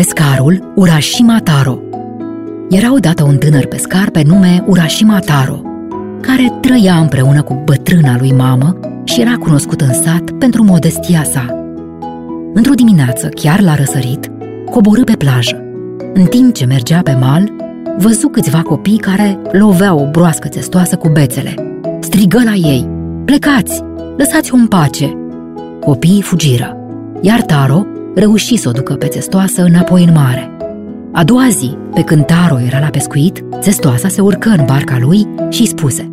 Pescarul Urashima Taro Era odată un tânăr pescar pe nume Urashima Taro, care trăia împreună cu bătrâna lui mamă și era cunoscut în sat pentru modestia sa. Într-o dimineață, chiar la răsărit, coborâ pe plajă. În timp ce mergea pe mal, văzu câțiva copii care loveau o broască testoasă cu bețele. Strigă la ei, plecați, lăsați-o în pace! Copiii fugiră, iar Taro reuși să o ducă pe testoasă înapoi în mare. A doua zi, pe când Taro era la pescuit, testoasa se urcă în barca lui și îi spuse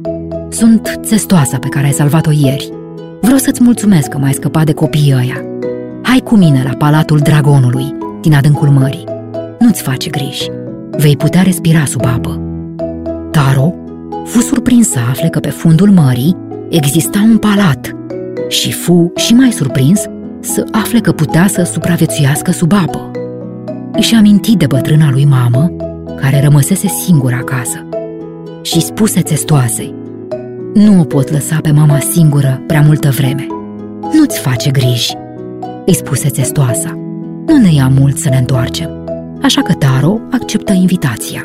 Sunt testoasa pe care ai salvat-o ieri. Vreau să-ți mulțumesc că m-ai scăpat de copiii ăia. Hai cu mine la palatul dragonului din adâncul mării. Nu-ți face griji. Vei putea respira sub apă. Taro fu surprins să afle că pe fundul mării exista un palat și fu și mai surprins să afle că putea să supraviețuiască sub apă. Își aminti de bătrâna lui mamă, care rămăsese singură acasă, și spuse testoasei, Nu o pot lăsa pe mama singură prea multă vreme. Nu-ți face griji, îi spuse testoasa. Nu ne ia mult să ne întoarcem. Așa că Taro acceptă invitația.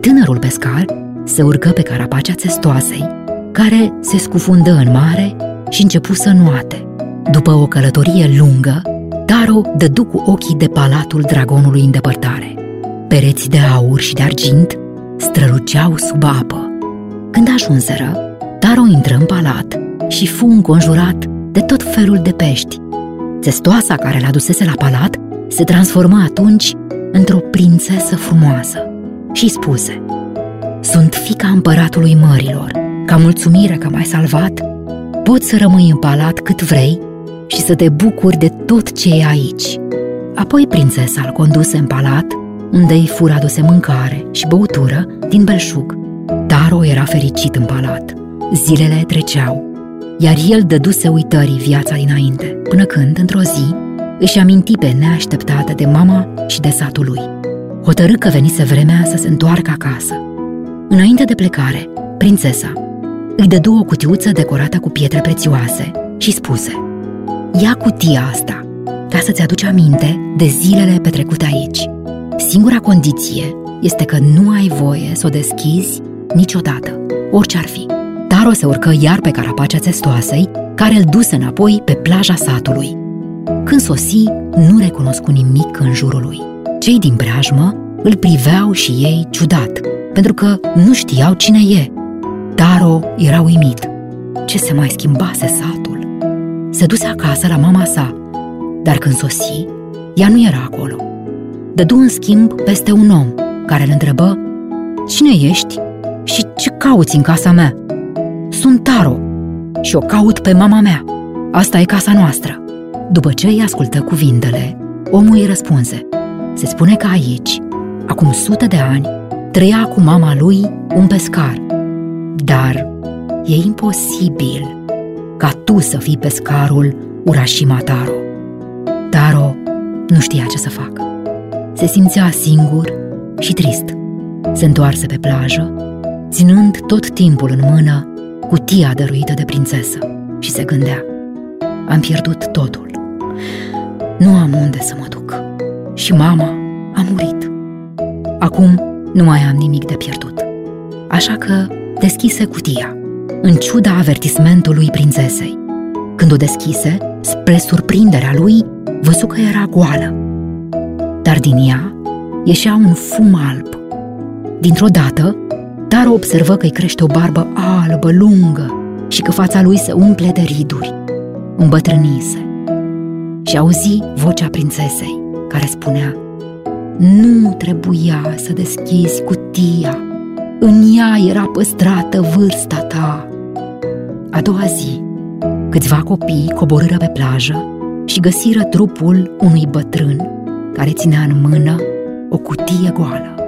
Tânărul pescar se urcă pe carapacea testoasei, care se scufundă în mare și începu să nuate. După o călătorie lungă, Taro dădu cu ochii de palatul dragonului în depărtare. Pereți de aur și de argint străluceau sub apă. Când ajunseră, Taro intră în palat și fu înconjurat de tot felul de pești. Testoasa care l adusese la palat se transformă atunci într-o prințesă frumoasă și spuse Sunt fica împăratului mărilor. Ca mulțumire că m-ai salvat, poți să rămâi în palat cât vrei și să te bucuri de tot ce e aici. Apoi prințesa îl conduse în palat, unde îi fura aduse mâncare și băutură din belșug. Taro era fericit în palat. Zilele treceau, iar el dăduse uitării viața dinainte, până când, într-o zi, își aminti pe neașteptată de mama și de satul lui. Hotărâ că venise vremea să se întoarcă acasă. Înainte de plecare, prințesa îi dădu o cutiuță decorată cu pietre prețioase și spuse – Ia cutia asta ca să-ți aduci aminte de zilele petrecute aici. Singura condiție este că nu ai voie să o deschizi niciodată, orice ar fi. Taro se urcă iar pe carapacea testoasei, care îl duse înapoi pe plaja satului. Când sosi, nu recunoscu nimic în jurul lui. Cei din preajmă îl priveau și ei ciudat, pentru că nu știau cine e. Taro era uimit. Ce se mai schimbase satul? Se duse acasă la mama sa, dar când sosi, ea nu era acolo. Dădu în schimb peste un om care îl întrebă Cine ești și ce cauți în casa mea? Sunt Taro și o caut pe mama mea. Asta e casa noastră. După ce îi ascultă cuvintele, omul îi răspunse Se spune că aici, acum sute de ani, trăia cu mama lui un pescar. Dar e imposibil ca tu să fii pescarul Urashima Taro. Taro nu știa ce să facă. Se simțea singur și trist. Se întoarse pe plajă, ținând tot timpul în mână cutia dăruită de prințesă și se gândea Am pierdut totul. Nu am unde să mă duc. Și mama a murit. Acum nu mai am nimic de pierdut. Așa că deschise cutia în ciuda avertismentului prințesei. Când o deschise, spre surprinderea lui, văzu că era goală. Dar din ea ieșea un fum alb. Dintr-o dată, Taro observă că îi crește o barbă albă, lungă și că fața lui se umple de riduri. Îmbătrânise și auzi vocea prințesei, care spunea Nu trebuia să deschizi cutia, în ea era păstrată vârsta ta. A doua zi, câțiva copii coborâră pe plajă și găsiră trupul unui bătrân care ținea în mână o cutie goală.